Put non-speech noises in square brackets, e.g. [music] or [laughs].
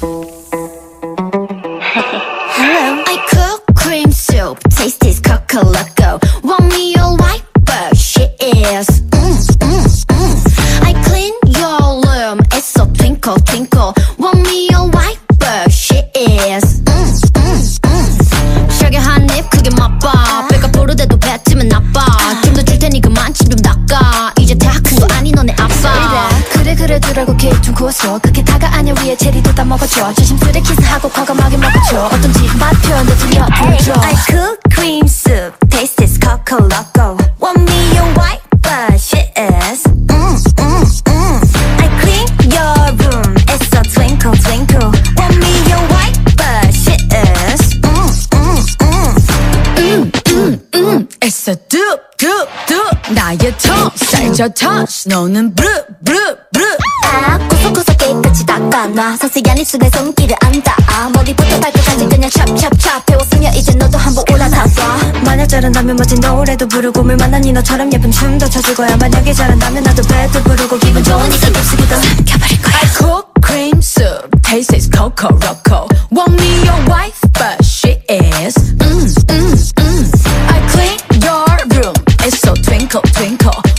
[laughs] I cook cream soup, taste is cocoa 그래 그래 두라고 케이크 좀 구웠어 그렇게 다가 아니야 위에 체리도 다 먹어줘 조심스레 키스하고 과감하게 먹어줘 어떤지 맛 표현도 들려줘 I cook cream soup, taste is cocoa loco. Want me your white, but she is. Mm, mm, mm. I clean your room, it's a twinkle twinkle. Want me your white, but she is. Mm, mm, mm. It's a doop doop doop 나의 tongue 살쪄 touch 너는 아, 고소고소 깨끗이 pussy 수가 손길을 안다 아, 머리부터 발끝까지 그냥 찹찹찹 배웠으면 이제 너도 한번 올라타봐 만약 잘한다면 멋진 노래도 부르고 물 만나니 너처럼 예쁜 춤도 춰주고야 만약에 잘한다면 나도 배도 부르고 기분 좋으니까 급식이도 삼켜버릴 거야 I cook cream soup, taste is coco roco Want me your wife, but she is mm, mm, mm. I clean your room, it's so twinkle twinkle